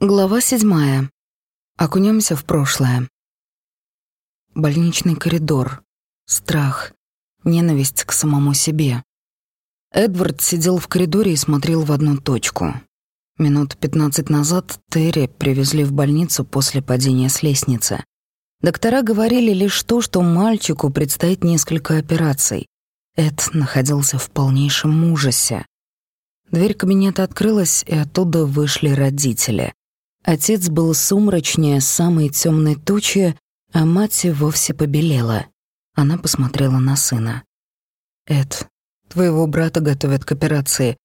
Глава седьмая. Окунемся в прошлое. Больничный коридор. Страх. Ненависть к самому себе. Эдвард сидел в коридоре и смотрел в одну точку. Минут пятнадцать назад Терри привезли в больницу после падения с лестницы. Доктора говорили лишь то, что мальчику предстоит несколько операций. Эд находился в полнейшем ужасе. Дверь кабинета открылась, и оттуда вышли родители. Отец был сумрачнее самой темной тучи, а мать и вовсе побелела. Она посмотрела на сына. «Эд, твоего брата готовят к операции.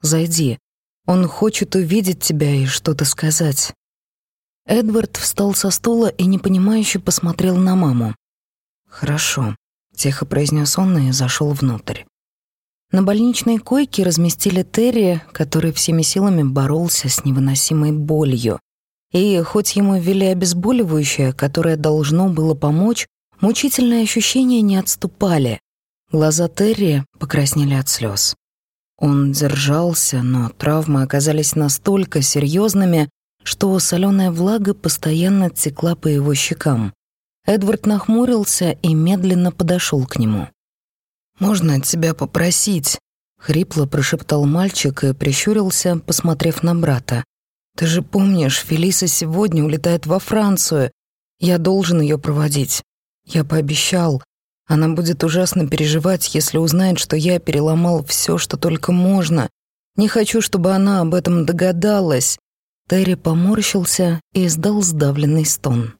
Зайди. Он хочет увидеть тебя и что-то сказать». Эдвард встал со стула и непонимающе посмотрел на маму. «Хорошо», — тихо произнес он и зашел внутрь. На больничной койке разместили Терри, который всеми силами боролся с невыносимой болью. И хоть ему ввели обезболивающее, которое должно было помочь, мучительные ощущения не отступали. Глаза Терри покраснели от слез. Он держался, но травмы оказались настолько серьезными, что соленая влага постоянно текла по его щекам. Эдвард нахмурился и медленно подошел к нему. «Можно тебя попросить?» — хрипло прошептал мальчик и прищурился, посмотрев на брата. Ты же помнишь, Фелиса сегодня улетает во Францию. Я должен ее проводить. Я пообещал. Она будет ужасно переживать, если узнает, что я переломал все, что только можно. Не хочу, чтобы она об этом догадалась. Терри поморщился и издал сдавленный стон.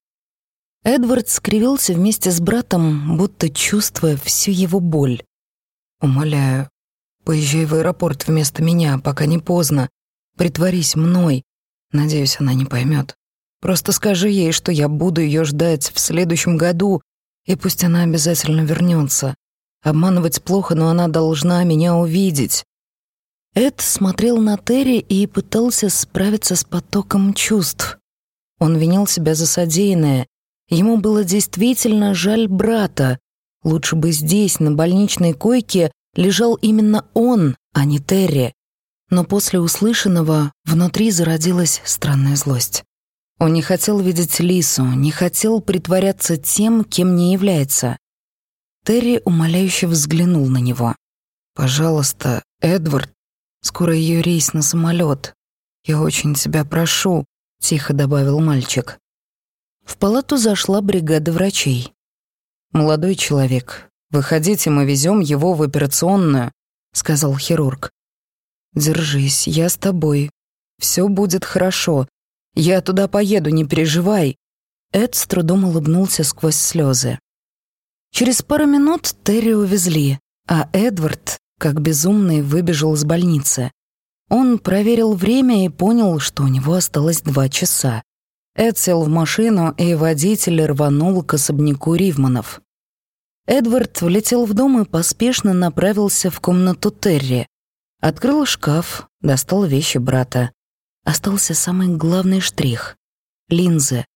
Эдвард скривился вместе с братом, будто чувствуя всю его боль. «Умоляю, поезжай в аэропорт вместо меня, пока не поздно. Притворись мной. Надеюсь, она не поймет. Просто скажи ей, что я буду ее ждать в следующем году, и пусть она обязательно вернется. Обманывать плохо, но она должна меня увидеть. Эд смотрел на Терри и пытался справиться с потоком чувств. Он винил себя за содеянное. Ему было действительно жаль брата. Лучше бы здесь, на больничной койке, лежал именно он, а не Терри но после услышанного внутри зародилась странная злость. Он не хотел видеть Лису, не хотел притворяться тем, кем не является. Терри умоляюще взглянул на него. «Пожалуйста, Эдвард, скоро ее рейс на самолет. Я очень тебя прошу», — тихо добавил мальчик. В палату зашла бригада врачей. «Молодой человек, выходите, мы везем его в операционную», — сказал хирург. Держись, я с тобой. Все будет хорошо. Я туда поеду, не переживай. Эд с трудом улыбнулся сквозь слезы. Через пару минут Терри увезли, а Эдвард, как безумный, выбежал из больницы. Он проверил время и понял, что у него осталось два часа. Эд сел в машину, и водитель рванул к особняку Ривманов. Эдвард влетел в дом и поспешно направился в комнату Терри. Открыл шкаф, достал вещи брата. Остался самый главный штрих — линзы.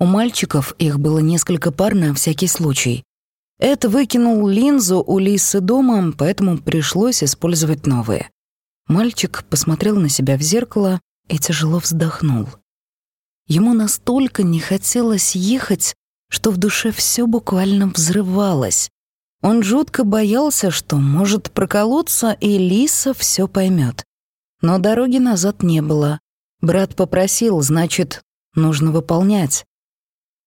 У мальчиков их было несколько пар на всякий случай. Эд выкинул линзу у Лисы дома, поэтому пришлось использовать новые. Мальчик посмотрел на себя в зеркало и тяжело вздохнул. Ему настолько не хотелось ехать, что в душе все буквально взрывалось. Он жутко боялся, что может проколоться, и Лиса все поймет. Но дороги назад не было. Брат попросил, значит, нужно выполнять.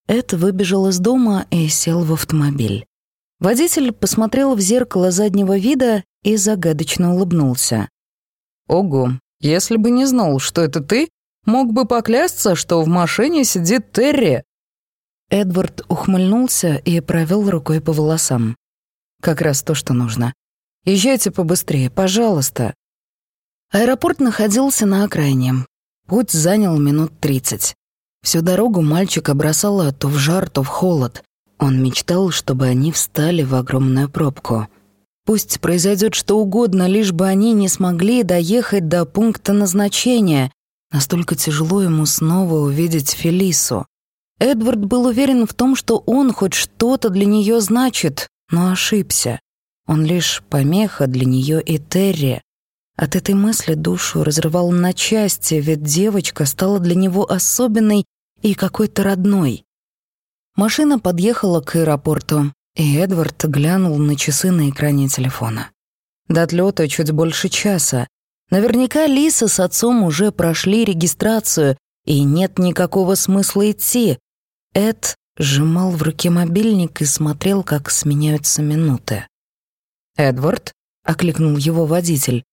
Эд выбежал из дома и сел в автомобиль. Водитель посмотрел в зеркало заднего вида и загадочно улыбнулся. «Ого, если бы не знал, что это ты, мог бы поклясться, что в машине сидит Терри». Эдвард ухмыльнулся и провел рукой по волосам. Как раз то, что нужно. Езжайте побыстрее, пожалуйста. Аэропорт находился на окраине. Путь занял минут тридцать. Всю дорогу мальчика бросало то в жар, то в холод. Он мечтал, чтобы они встали в огромную пробку. Пусть произойдет что угодно, лишь бы они не смогли доехать до пункта назначения. Настолько тяжело ему снова увидеть Фелису. Эдвард был уверен в том, что он хоть что-то для нее значит, но ошибся. Он лишь помеха для нее и Терри. От этой мысли душу разрывал на части, ведь девочка стала для него особенной и какой-то родной. Машина подъехала к аэропорту, и Эдвард глянул на часы на экране телефона. До отлета чуть больше часа. Наверняка Лиса с отцом уже прошли регистрацию, и нет никакого смысла идти. Эд сжимал в руке мобильник и смотрел, как сменяются минуты. «Эдвард?» — окликнул его водитель.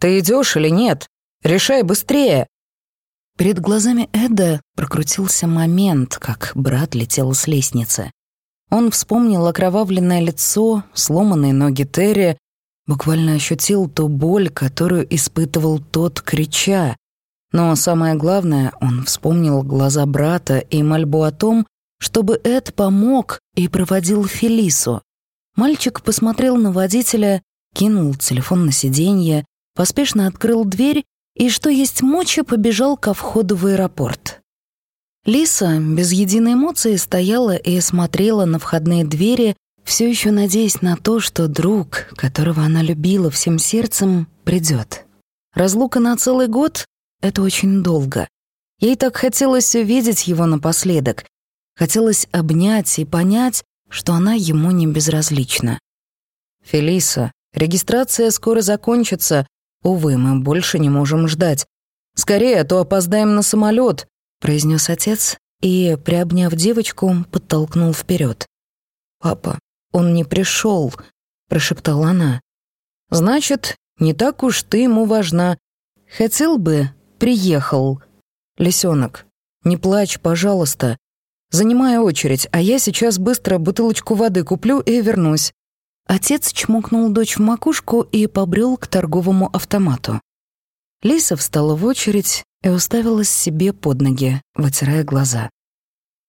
«Ты идешь или нет? Решай быстрее!» Перед глазами Эда прокрутился момент, как брат летел с лестницы. Он вспомнил окровавленное лицо, сломанные ноги Терри, буквально ощутил ту боль, которую испытывал тот, крича. Но самое главное, он вспомнил глаза брата и мольбу о том, чтобы Эд помог и проводил Фелису. Мальчик посмотрел на водителя, кинул телефон на сиденье, поспешно открыл дверь и, что есть мочи, побежал ко входу в аэропорт. Лиса без единой эмоции стояла и смотрела на входные двери, все еще надеясь на то, что друг, которого она любила всем сердцем, придет. Разлука на целый год — это очень долго. Ей так хотелось увидеть его напоследок, хотелось обнять и понять, что она ему не безразлична. «Фелиса, регистрация скоро закончится. Увы, мы больше не можем ждать. Скорее, а то опоздаем на самолет произнес отец и, приобняв девочку, подтолкнул вперед. «Папа, он не пришел, прошептала она. «Значит, не так уж ты ему важна. Хотел бы, приехал. Лисенок, не плачь, пожалуйста. Занимай очередь, а я сейчас быстро бутылочку воды куплю и вернусь». Отец чмокнул дочь в макушку и побрел к торговому автомату. Лиса встала в очередь, и уставилась себе под ноги, вытирая глаза.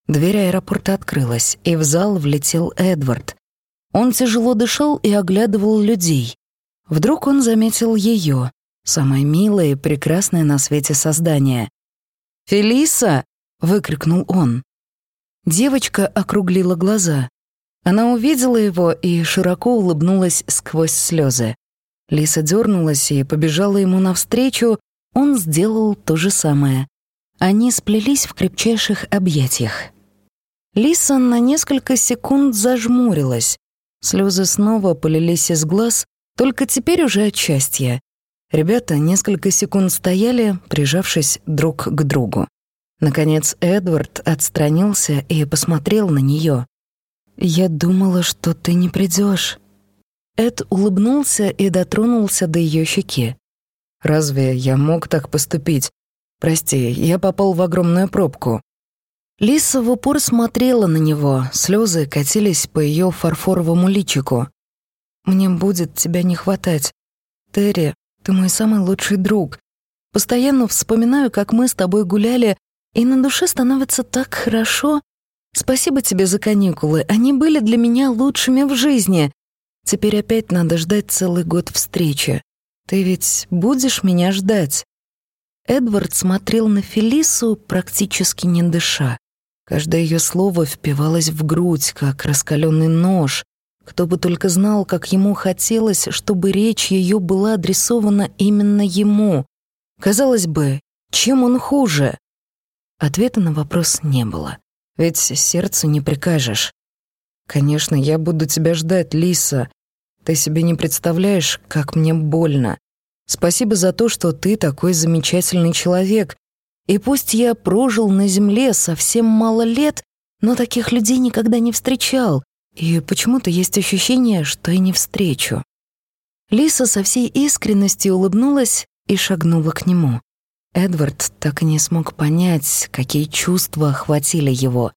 Дверь аэропорта открылась, и в зал влетел Эдвард. Он тяжело дышал и оглядывал людей. Вдруг он заметил ее, самое милое и прекрасное на свете создание. «Фелиса!» — выкрикнул он. Девочка округлила глаза. Она увидела его и широко улыбнулась сквозь слезы. Лиса дернулась и побежала ему навстречу, он сделал то же самое. Они сплелись в крепчайших объятиях. Лиса на несколько секунд зажмурилась. Слезы снова полились из глаз, только теперь уже от счастья. Ребята несколько секунд стояли, прижавшись друг к другу. Наконец Эдвард отстранился и посмотрел на нее. «Я думала, что ты не придешь. Эд улыбнулся и дотронулся до ее щеки. Разве я мог так поступить? Прости, я попал в огромную пробку. Лиса в упор смотрела на него, слезы катились по ее фарфоровому личику. «Мне будет тебя не хватать. Терри, ты мой самый лучший друг. Постоянно вспоминаю, как мы с тобой гуляли, и на душе становится так хорошо. Спасибо тебе за каникулы, они были для меня лучшими в жизни. Теперь опять надо ждать целый год встречи. Ты ведь будешь меня ждать?» Эдвард смотрел на Фелису, практически не дыша. Каждое ее слово впивалось в грудь, как раскаленный нож. Кто бы только знал, как ему хотелось, чтобы речь ее была адресована именно ему. Казалось бы, чем он хуже? Ответа на вопрос не было. Ведь сердцу не прикажешь. «Конечно, я буду тебя ждать, Лиса. Ты себе не представляешь, как мне больно. Спасибо за то, что ты такой замечательный человек. И пусть я прожил на земле совсем мало лет, но таких людей никогда не встречал, и почему-то есть ощущение, что и не встречу». Лиса со всей искренностью улыбнулась и шагнула к нему. Эдвард так и не смог понять, какие чувства охватили его.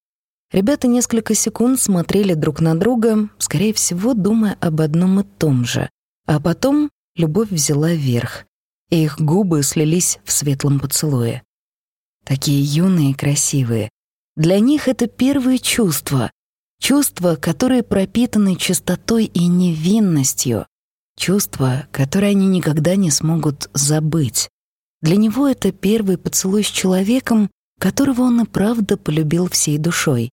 Ребята несколько секунд смотрели друг на друга, скорее всего, думая об одном и том же. А потом любовь взяла верх, и их губы слились в светлом поцелуе. Такие юные и красивые. Для них это первые чувства. Чувства, которые пропитаны чистотой и невинностью. Чувства, которые они никогда не смогут забыть. Для него это первый поцелуй с человеком, которого он и правда полюбил всей душой.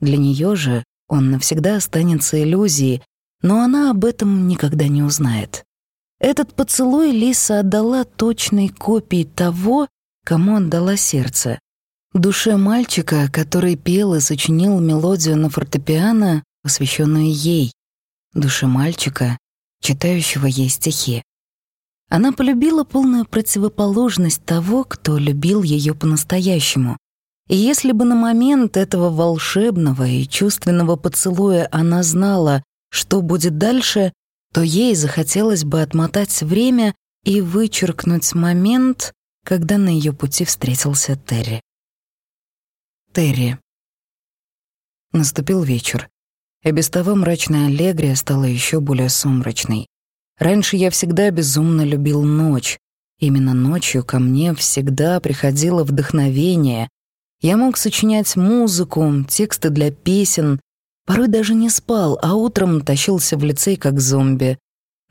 Для нее же он навсегда останется иллюзией, но она об этом никогда не узнает. Этот поцелуй Лиса отдала точной копии того, кому отдала сердце. Душе мальчика, который пел и сочинил мелодию на фортепиано, посвященную ей. Душе мальчика, читающего ей стихи. Она полюбила полную противоположность того, кто любил ее по-настоящему. И если бы на момент этого волшебного и чувственного поцелуя она знала, что будет дальше, то ей захотелось бы отмотать время и вычеркнуть момент, когда на ее пути встретился Терри. Терри. Наступил вечер, и без того мрачная Аллегрия стала еще более сумрачной. Раньше я всегда безумно любил ночь. Именно ночью ко мне всегда приходило вдохновение. Я мог сочинять музыку, тексты для песен, порой даже не спал, а утром тащился в лицей как зомби.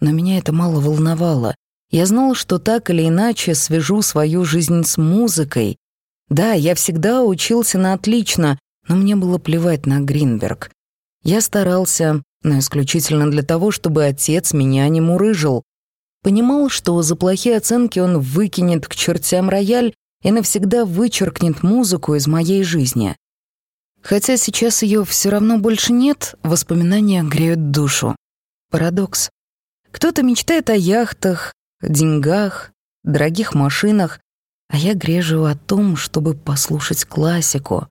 Но меня это мало волновало. Я знал, что так или иначе свяжу свою жизнь с музыкой. Да, я всегда учился на отлично, но мне было плевать на Гринберг. Я старался, но исключительно для того, чтобы отец меня не мурыжил. Понимал, что за плохие оценки он выкинет к чертям рояль и навсегда вычеркнет музыку из моей жизни. Хотя сейчас ее все равно больше нет, воспоминания греют душу. Парадокс. Кто-то мечтает о яхтах, деньгах, дорогих машинах, а я грежу о том, чтобы послушать классику.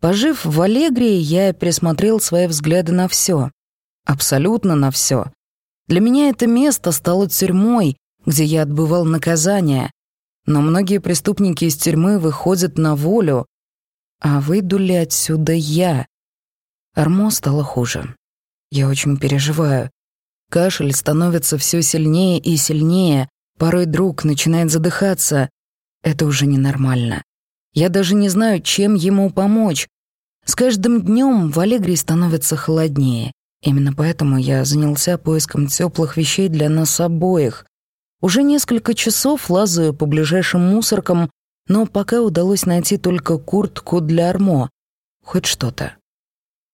Пожив в Аллегрии, я пересмотрел свои взгляды на все. Абсолютно на все. Для меня это место стало тюрьмой, где я отбывал наказание. Но многие преступники из тюрьмы выходят на волю. А выйду ли отсюда я? Армо стало хуже. Я очень переживаю. Кашель становится все сильнее и сильнее. Порой друг начинает задыхаться. Это уже ненормально. Я даже не знаю, чем ему помочь. С каждым днем в Аллегрии становится холоднее. Именно поэтому я занялся поиском теплых вещей для нас обоих. Уже несколько часов лазаю по ближайшим мусоркам, но пока удалось найти только куртку для армо. Хоть что-то.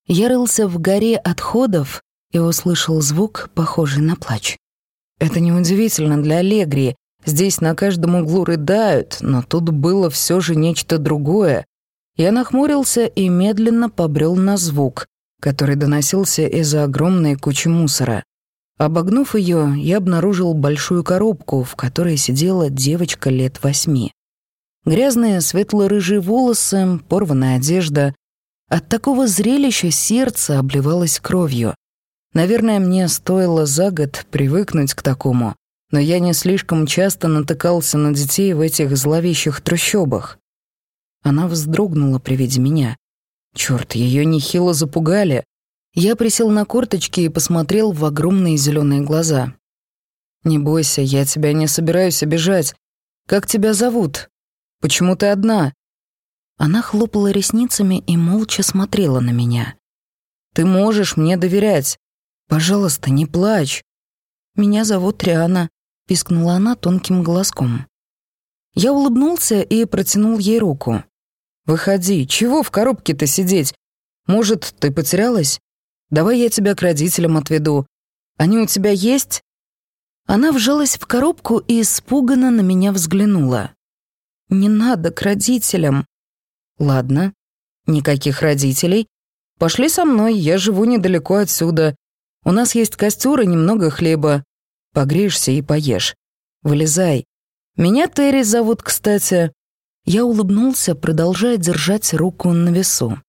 Я рылся в горе отходов и услышал звук, похожий на плач. Это неудивительно для Аллегрии. Здесь на каждом углу рыдают, но тут было все же нечто другое. Я нахмурился и медленно побрел на звук, который доносился из-за огромной кучи мусора. Обогнув ее, я обнаружил большую коробку, в которой сидела девочка лет восьми. Грязные светло-рыжие волосы, порванная одежда. От такого зрелища сердце обливалось кровью. Наверное, мне стоило за год привыкнуть к такому, но я не слишком часто натыкался на детей в этих зловещих трущобах. Она вздрогнула при виде меня. Черт, ее нехило запугали. Я присел на корточки и посмотрел в огромные зеленые глаза. «Не бойся, я тебя не собираюсь обижать. Как тебя зовут? Почему ты одна?» Она хлопала ресницами и молча смотрела на меня. «Ты можешь мне доверять. Пожалуйста, не плачь». «Меня зовут Триана», — пискнула она тонким голоском. Я улыбнулся и протянул ей руку. Выходи, чего в коробке-то сидеть? Может, ты потерялась? Давай я тебя к родителям отведу. Они у тебя есть?» Она вжалась в коробку и испуганно на меня взглянула. «Не надо к родителям». «Ладно, никаких родителей. Пошли со мной, я живу недалеко отсюда. У нас есть костер и немного хлеба. Погреешься и поешь. Вылезай. Меня Терри зовут, кстати. Я улыбнулся, продолжая держать руку на весу.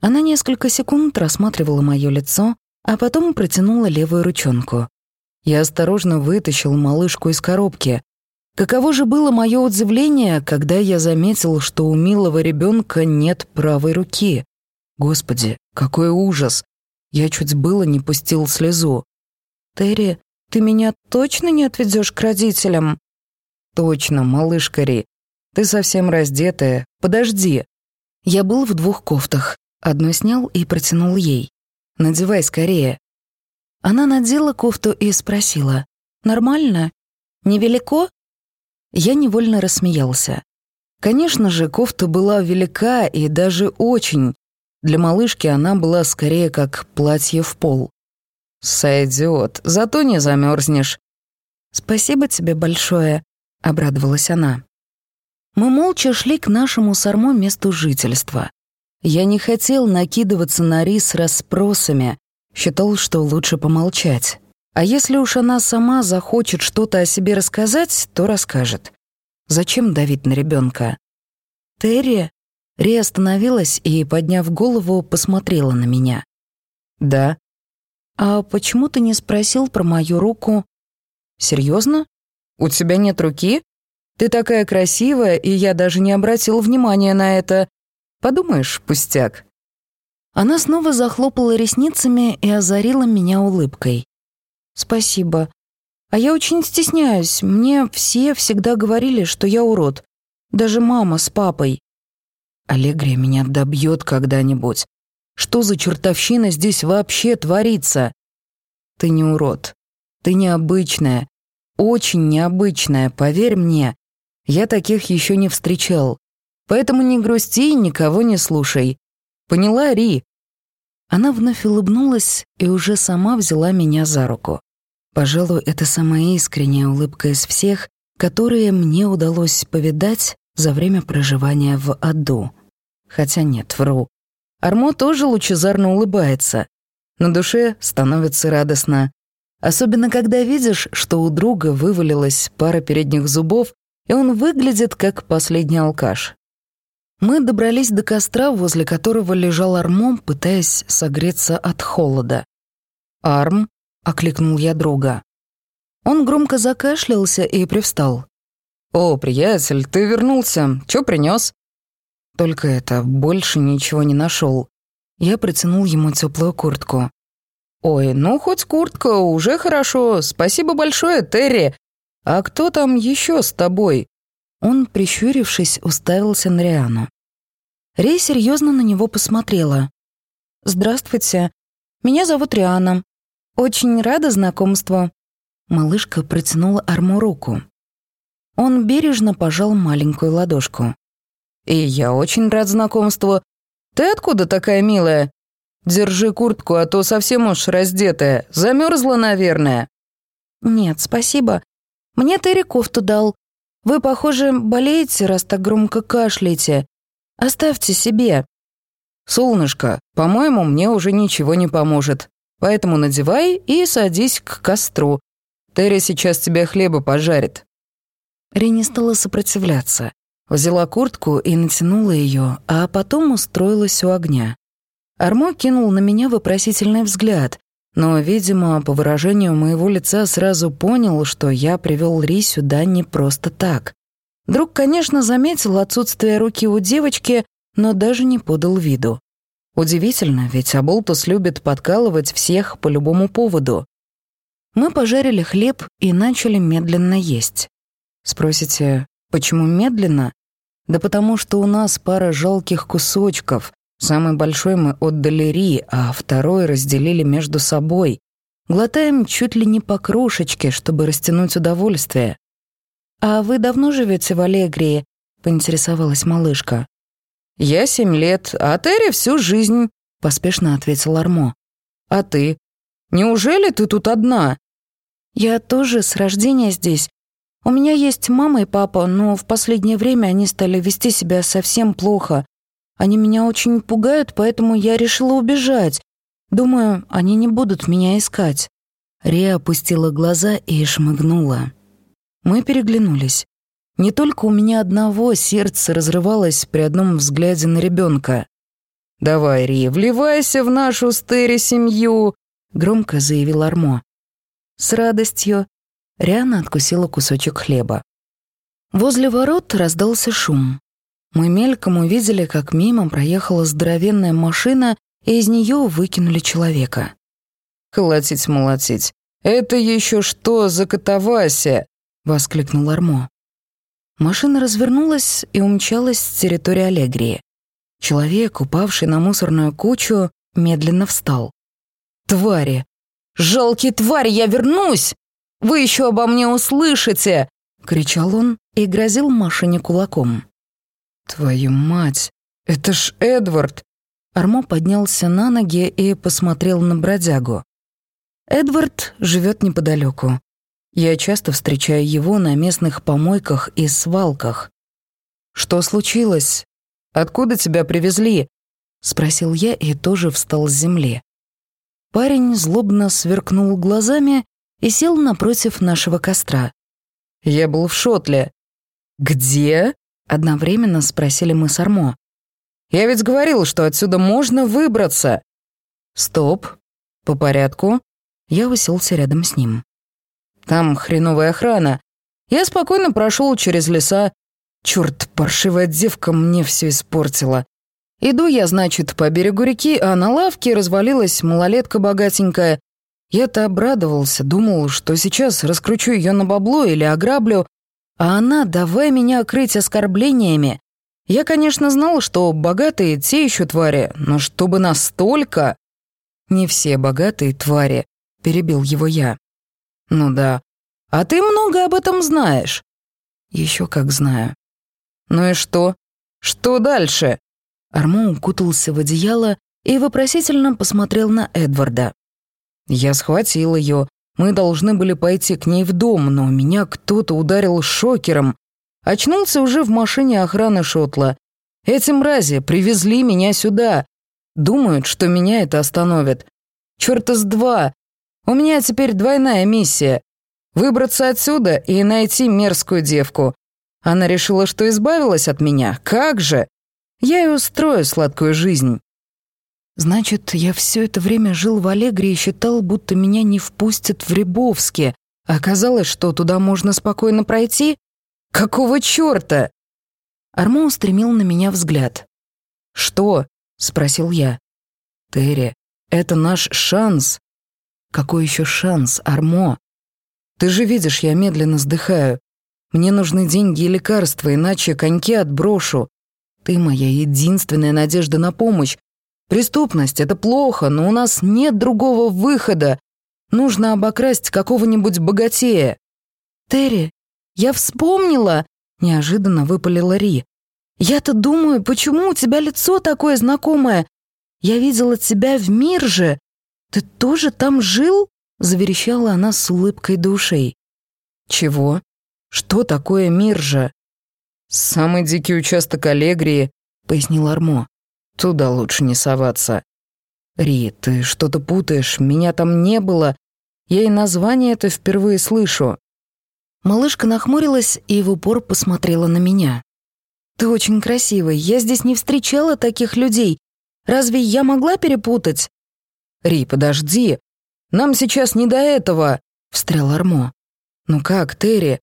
Она несколько секунд рассматривала мое лицо, а потом протянула левую ручонку. Я осторожно вытащил малышку из коробки. Каково же было мое удивление, когда я заметил, что у милого ребенка нет правой руки. Господи, какой ужас! Я чуть было не пустил слезу. «Терри, ты меня точно не отведешь к родителям?» «Точно, малышка Ри. Ты совсем раздетая. Подожди. Я был в двух кофтах. Одну снял и протянул ей. Надевай скорее. Она надела кофту и спросила. Нормально? Невелико? Я невольно рассмеялся. Конечно же, кофта была велика и даже очень. Для малышки она была скорее как платье в пол. Сойдет, зато не замерзнешь. «Спасибо тебе большое», — обрадовалась она. Мы молча шли к нашему с Армо месту жительства. Я не хотел накидываться на Рис расспросами, считал, что лучше помолчать. А если уж она сама захочет что-то о себе рассказать, то расскажет. Зачем давить на ребенка? Терри? Ри остановилась и, подняв голову, посмотрела на меня. «Да». «А почему ты не спросил про мою руку?» «Серьезно? У тебя нет руки? Ты такая красивая, и я даже не обратил внимания на это. Подумаешь, пустяк». Она снова захлопала ресницами и озарила меня улыбкой. «Спасибо. А я очень стесняюсь. Мне все всегда говорили, что я урод. Даже мама с папой». «Аллегрия меня добьет когда-нибудь. Что за чертовщина здесь вообще творится?» «Ты не урод. Ты необычная. Очень необычная, поверь мне. Я таких еще не встречал. Поэтому не грусти и никого не слушай. Поняла, Ри?» Она вновь улыбнулась и уже сама взяла меня за руку. Пожалуй, это самая искренняя улыбка из всех, которые мне удалось повидать за время проживания в аду. Хотя нет, вру. Армо тоже лучезарно улыбается. На душе становится радостно. Особенно, когда видишь, что у друга вывалилась пара передних зубов, и он выглядит как последний алкаш. Мы добрались до костра, возле которого лежал Армом, пытаясь согреться от холода. «Арм», — окликнул я друга. Он громко закашлялся и привстал. «О, приятель, ты вернулся. Чё принёс?» Только это, больше ничего не нашёл. Я протянул ему тёплую куртку. «Ой, ну хоть куртка, уже хорошо. Спасибо большое, Терри. А кто там ещё с тобой?» Он, прищурившись, уставился на Риану. Рей серьезно на него посмотрела. «Здравствуйте. Меня зовут Риана. Очень рада знакомству». Малышка протянула Арму руку. Он бережно пожал маленькую ладошку. «И я очень рад знакомству. Ты откуда такая милая? Держи куртку, а то совсем уж раздетая. Замерзла, наверное». «Нет, спасибо. Мне Терри кофту дал. Вы, похоже, болеете, раз так громко кашляете. Оставьте себе. Солнышко, по-моему, мне уже ничего не поможет. Поэтому надевай и садись к костру. Терри сейчас тебе хлеба пожарит. Рени стала сопротивляться. Взяла куртку и натянула ее, а потом устроилась у огня. Армо кинул на меня вопросительный взгляд, но, видимо, по выражению моего лица сразу понял, что я привел Ри сюда не просто так. Друг, конечно, заметил отсутствие руки у девочки, но даже не подал виду. Удивительно, ведь Аболтус любит подкалывать всех по любому поводу. Мы пожарили хлеб и начали медленно есть. Спросите, почему медленно? Да потому что у нас пара жалких кусочков. Самый большой мы отдали Ри, а второй разделили между собой. Глотаем чуть ли не по крошечке, чтобы растянуть удовольствие. «А вы давно живете в Аллегрии?» — поинтересовалась малышка. «Я семь лет, а Терри всю жизнь», — поспешно ответил Армо. «А ты? Неужели ты тут одна?» «Я тоже с рождения здесь. У меня есть мама и папа, но в последнее время они стали вести себя совсем плохо. Они меня очень пугают, поэтому я решила убежать. Думаю, они не будут меня искать». Рия опустила глаза и шмыгнула. Мы переглянулись. Не только у меня одного сердце разрывалось при одном взгляде на ребенка. «Давай, Ри, вливайся в нашу стери семью», — громко заявил Армо. «С радостью». Риана откусила кусочек хлеба. Возле ворот раздался шум. Мы мельком увидели, как мимо проехала здоровенная машина, и из нее выкинули человека. «Колотить, молотить. Это еще что за катавасия?» — воскликнул Армо. Машина развернулась и умчалась с территории Аллегрии. Человек, упавший на мусорную кучу, медленно встал. «Твари! Жалкие твари, я вернусь! Вы еще обо мне услышите!» — кричал он и грозил машине кулаком. «Твою мать! Это ж Эдвард!» Армо поднялся на ноги и посмотрел на бродягу. Эдвард живет неподалеку. Я часто встречаю его на местных помойках и свалках. «Что случилось? Откуда тебя привезли?» — спросил я и тоже встал с земли. Парень злобно сверкнул глазами и сел напротив нашего костра. «Я был в Шотле». «Где?» — одновременно спросили мы с Армо. «Я ведь говорил, что отсюда можно выбраться». «Стоп. По порядку». Я уселся рядом с ним. «Там хреновая охрана. Я спокойно прошел через леса. Черт, паршивая девка мне все испортила. Иду я, значит, по берегу реки, а на лавке развалилась малолетка богатенькая. Я-то обрадовался, думал, что сейчас раскручу ее на бабло или ограблю, а она давай меня крыть оскорблениями. Я, конечно, знал, что богатые те еще твари, но чтобы настолько... Не все богатые твари, перебил его я. Ну да. А ты много об этом знаешь. Еще как знаю. Ну и что? Что дальше? Армо укутался в одеяло и вопросительно посмотрел на Эдварда. Я схватил ее. Мы должны были пойти к ней в дом, но меня кто-то ударил шокером. Очнулся уже в машине охраны Шотла. Эти мрази привезли меня сюда. Думают, что меня это остановит. Чёрта с два. У меня теперь двойная миссия. Выбраться отсюда и найти мерзкую девку. Она решила, что избавилась от меня. Как же? Я и устрою сладкую жизнь. Значит, я все это время жил в Аллегре и считал, будто меня не впустят в Рябовске. Оказалось, что туда можно спокойно пройти? Какого чёрта? Армо устремил на меня взгляд. «Что?» — спросил я. «Терри, это наш шанс». «Какой еще шанс, Армо? Ты же видишь, я медленно сдыхаю. Мне нужны деньги и лекарства, иначе коньки отброшу. Ты моя единственная надежда на помощь. Преступность — это плохо, но у нас нет другого выхода. Нужно обокрасть какого-нибудь богатея». «Терри, я вспомнила!» — неожиданно выпалила Ри. «Я-то думаю, почему у тебя лицо такое знакомое? Я видела тебя в Мирже. Ты тоже там жил?» — заверещала она с улыбкой душей. «Чего? Что такое Миржа?» «Самый дикий участок Аллегрии», — пояснил Армо. «Туда лучше не соваться». «Ри, ты что-то путаешь, меня там не было. Я и название это впервые слышу». Малышка нахмурилась и в упор посмотрела на меня. «Ты очень красивый, я здесь не встречала таких людей. Разве я могла перепутать?» «Ри, подожди. Нам сейчас не до этого», — встрял Армо. «Ну как, Терри?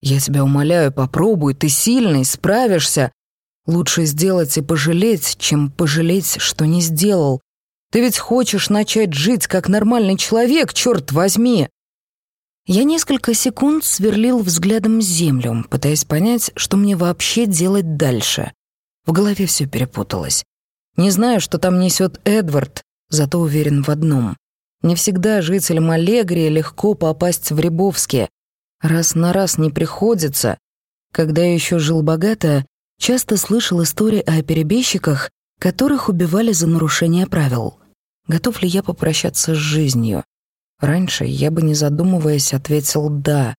Я тебя умоляю, попробуй, ты сильный, справишься. Лучше сделать и пожалеть, чем пожалеть, что не сделал. Ты ведь хочешь начать жить как нормальный человек, черт возьми!» Я несколько секунд сверлил взглядом землю, пытаясь понять, что мне вообще делать дальше. В голове все перепуталось. Не знаю, что там несет Эдвард, зато уверен в одном. Не всегда жителям Аллегрии легко попасть в Рябовске, Раз на раз не приходится. Когда я еще жил богато, часто слышал истории о перебежчиках, которых убивали за нарушение правил. Готов ли я попрощаться с жизнью? Раньше я бы, не задумываясь, ответил «да».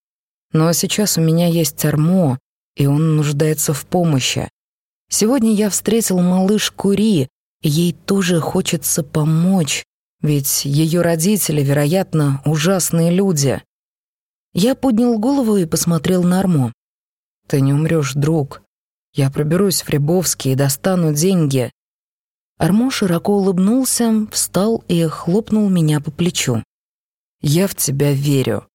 Но сейчас у меня есть армо, и он нуждается в помощи. Сегодня я встретил малыш Кури, и ей тоже хочется помочь, ведь ее родители, вероятно, ужасные люди. Я поднял голову и посмотрел на Армо. «Ты не умрешь, друг. Я проберусь в Рябовский и достану деньги». Армо широко улыбнулся, встал и хлопнул меня по плечу. «Я в тебя верю.